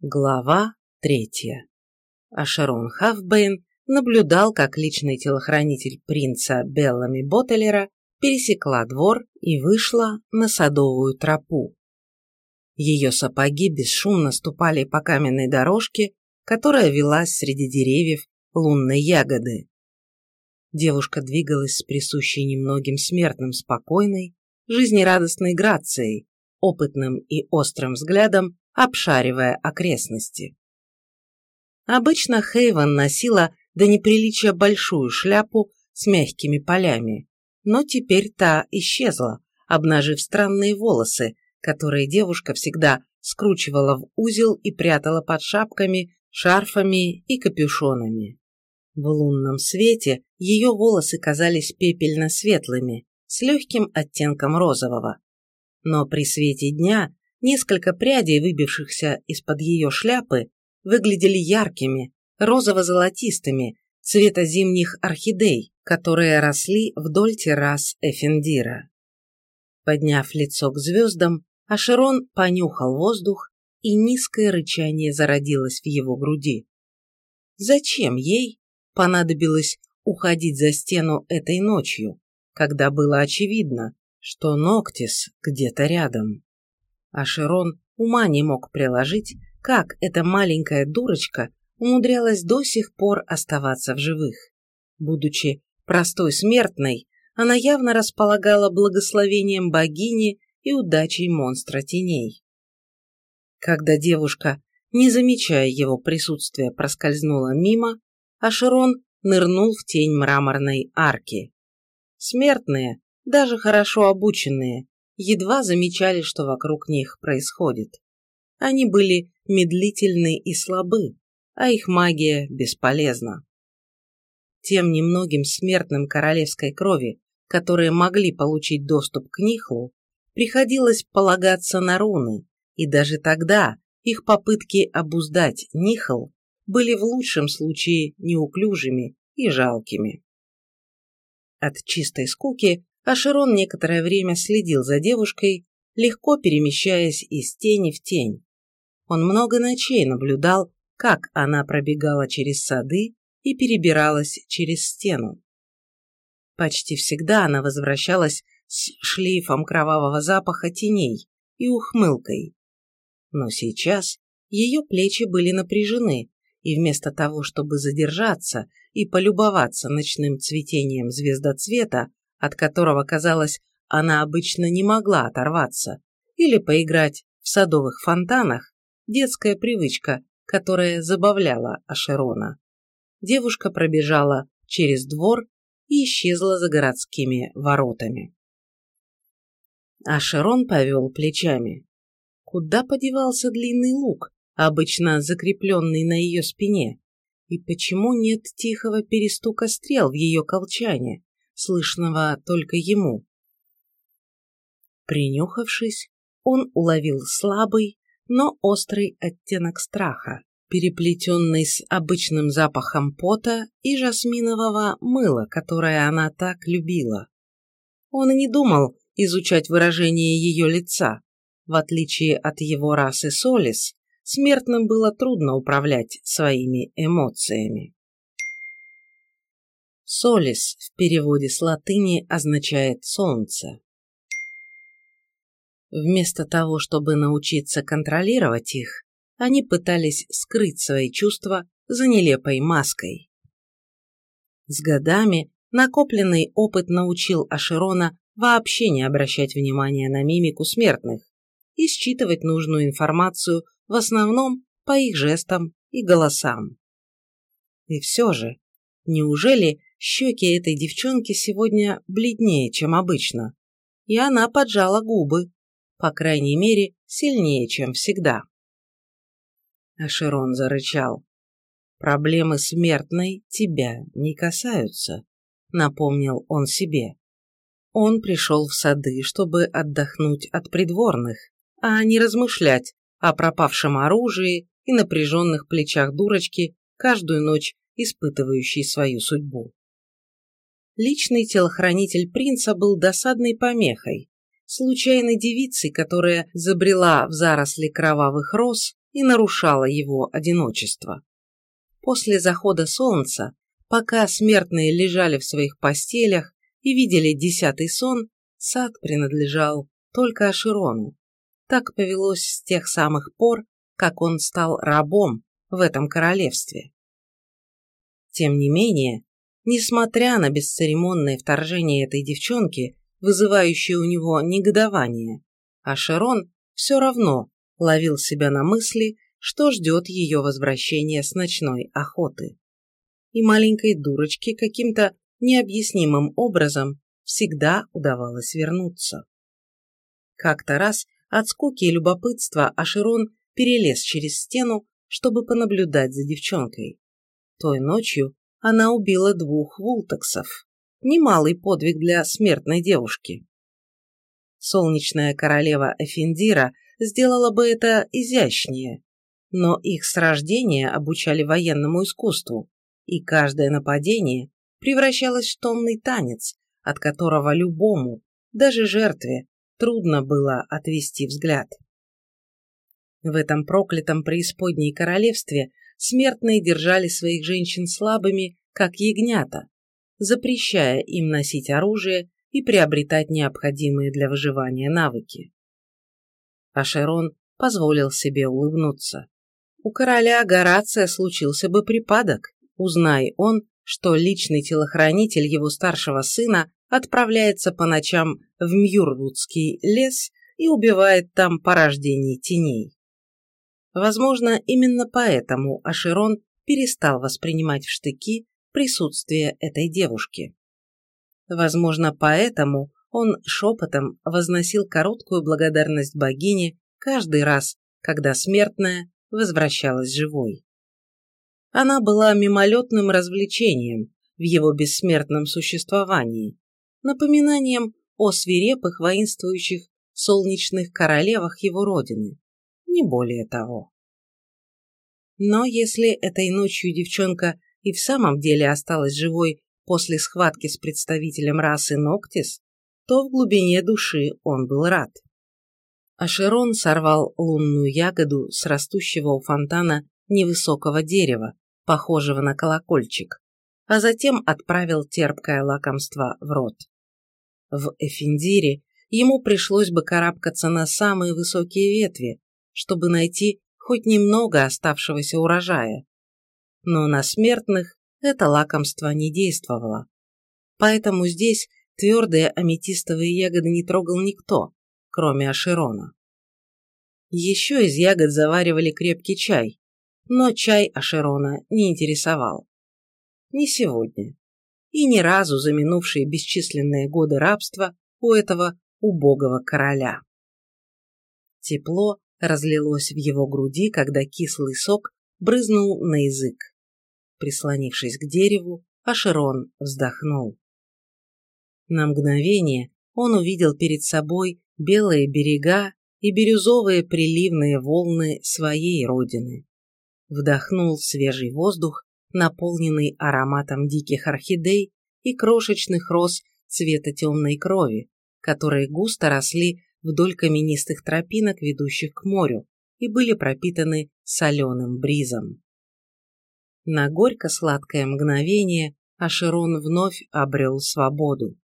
Глава третья. Ашерон Хафбейн наблюдал, как личный телохранитель принца Беллами Боттелера пересекла двор и вышла на садовую тропу. Ее сапоги бесшумно ступали по каменной дорожке, которая велась среди деревьев лунной ягоды. Девушка двигалась с присущей немногим смертным спокойной, жизнерадостной грацией, опытным и острым взглядом обшаривая окрестности. Обычно Хейвен носила до неприличия большую шляпу с мягкими полями, но теперь та исчезла, обнажив странные волосы, которые девушка всегда скручивала в узел и прятала под шапками, шарфами и капюшонами. В лунном свете ее волосы казались пепельно-светлыми, с легким оттенком розового. Но при свете дня Несколько прядей, выбившихся из-под ее шляпы, выглядели яркими, розово-золотистыми, цвета зимних орхидей, которые росли вдоль террас Эфендира. Подняв лицо к звездам, Ашерон понюхал воздух, и низкое рычание зародилось в его груди. Зачем ей понадобилось уходить за стену этой ночью, когда было очевидно, что Ноктис где-то рядом? А Широн ума не мог приложить, как эта маленькая дурочка умудрялась до сих пор оставаться в живых. Будучи простой смертной, она явно располагала благословением богини и удачей монстра теней. Когда девушка, не замечая его присутствия, проскользнула мимо, Ашерон нырнул в тень мраморной арки. Смертные, даже хорошо обученные, едва замечали, что вокруг них происходит. Они были медлительны и слабы, а их магия бесполезна. Тем немногим смертным королевской крови, которые могли получить доступ к Нихлу, приходилось полагаться на руны, и даже тогда их попытки обуздать Нихл были в лучшем случае неуклюжими и жалкими. От чистой скуки а Широн некоторое время следил за девушкой, легко перемещаясь из тени в тень. Он много ночей наблюдал, как она пробегала через сады и перебиралась через стену. Почти всегда она возвращалась с шлейфом кровавого запаха теней и ухмылкой. Но сейчас ее плечи были напряжены, и вместо того, чтобы задержаться и полюбоваться ночным цветением звездоцвета, от которого, казалось, она обычно не могла оторваться, или поиграть в садовых фонтанах, детская привычка, которая забавляла Ашерона. Девушка пробежала через двор и исчезла за городскими воротами. Ашерон повел плечами. Куда подевался длинный лук, обычно закрепленный на ее спине? И почему нет тихого перестука стрел в ее колчане, слышного только ему. Принюхавшись, он уловил слабый, но острый оттенок страха, переплетенный с обычным запахом пота и жасминового мыла, которое она так любила. Он не думал изучать выражение ее лица. В отличие от его расы Солис, смертным было трудно управлять своими эмоциями. Солис в переводе с латыни означает «солнце». Вместо того, чтобы научиться контролировать их, они пытались скрыть свои чувства за нелепой маской. С годами накопленный опыт научил Аширона вообще не обращать внимания на мимику смертных и считывать нужную информацию в основном по их жестам и голосам. И все же, неужели Щеки этой девчонки сегодня бледнее, чем обычно, и она поджала губы, по крайней мере, сильнее, чем всегда. Ашерон зарычал. «Проблемы смертной тебя не касаются», — напомнил он себе. Он пришел в сады, чтобы отдохнуть от придворных, а не размышлять о пропавшем оружии и напряженных плечах дурочки, каждую ночь испытывающей свою судьбу личный телохранитель принца был досадной помехой, случайной девицей, которая забрела в заросли кровавых роз и нарушала его одиночество. После захода солнца, пока смертные лежали в своих постелях и видели десятый сон, сад принадлежал только Аширону. Так повелось с тех самых пор, как он стал рабом в этом королевстве. Тем не менее, несмотря на бесцеремонное вторжение этой девчонки, вызывающее у него негодование, Ашерон все равно ловил себя на мысли, что ждет ее возвращения с ночной охоты. И маленькой дурочке каким-то необъяснимым образом всегда удавалось вернуться. Как-то раз от скуки и любопытства Ашерон перелез через стену, чтобы понаблюдать за девчонкой. Той ночью она убила двух вултексов. Немалый подвиг для смертной девушки. Солнечная королева Эфиндира сделала бы это изящнее, но их с рождения обучали военному искусству, и каждое нападение превращалось в томный танец, от которого любому, даже жертве, трудно было отвести взгляд. В этом проклятом преисподней королевстве смертные держали своих женщин слабыми, как ягнята, запрещая им носить оружие и приобретать необходимые для выживания навыки. Ашерон позволил себе улыбнуться. У короля Горация случился бы припадок, узнай он, что личный телохранитель его старшего сына отправляется по ночам в Мьюрвудский лес и убивает там порождений теней. Возможно, именно поэтому Аширон перестал воспринимать в штыки присутствие этой девушки. Возможно, поэтому он шепотом возносил короткую благодарность богине каждый раз, когда смертная возвращалась живой. Она была мимолетным развлечением в его бессмертном существовании, напоминанием о свирепых воинствующих солнечных королевах его родины, не более того. Но если этой ночью девчонка и в самом деле осталась живой после схватки с представителем расы Ноктис, то в глубине души он был рад. Ашерон сорвал лунную ягоду с растущего у фонтана невысокого дерева, похожего на колокольчик, а затем отправил терпкое лакомство в рот. В Эфиндире ему пришлось бы карабкаться на самые высокие ветви, чтобы найти хоть немного оставшегося урожая. Но на смертных это лакомство не действовало. Поэтому здесь твердые аметистовые ягоды не трогал никто, кроме Аширона. Еще из ягод заваривали крепкий чай, но чай Аширона не интересовал. Не сегодня. И ни разу за минувшие бесчисленные годы рабства у этого убогого короля. Тепло разлилось в его груди, когда кислый сок брызнул на язык. Прислонившись к дереву, Ашерон вздохнул. На мгновение он увидел перед собой белые берега и бирюзовые приливные волны своей родины. Вдохнул свежий воздух, наполненный ароматом диких орхидей и крошечных роз цвета темной крови, которые густо росли вдоль каменистых тропинок, ведущих к морю, и были пропитаны соленым бризом. На горько-сладкое мгновение Ашерон вновь обрел свободу.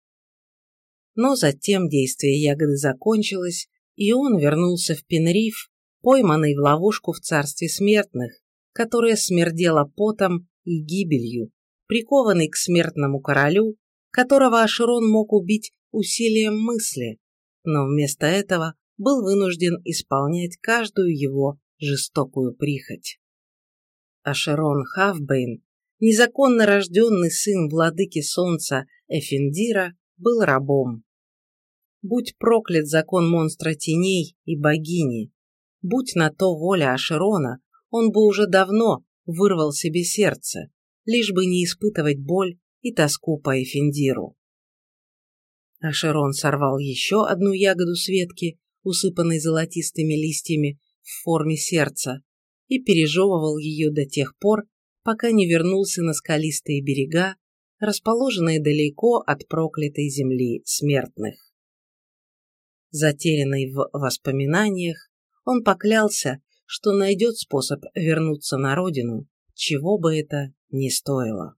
Но затем действие ягоды закончилось, и он вернулся в Пенриф, пойманный в ловушку в царстве смертных, которое смердело потом и гибелью, прикованный к смертному королю, которого Ашерон мог убить усилием мысли, но вместо этого был вынужден исполнять каждую его жестокую прихоть. Ашерон Хавбейн, незаконно рожденный сын владыки солнца Эфиндира, был рабом. Будь проклят закон монстра теней и богини, будь на то воля Ашерона, он бы уже давно вырвал себе сердце, лишь бы не испытывать боль и тоску по Эфиндиру. Ашерон сорвал еще одну ягоду с ветки, усыпанной золотистыми листьями в форме сердца, и пережевывал ее до тех пор, пока не вернулся на скалистые берега, расположенные далеко от проклятой земли смертных. Затерянный в воспоминаниях, он поклялся, что найдет способ вернуться на родину, чего бы это ни стоило.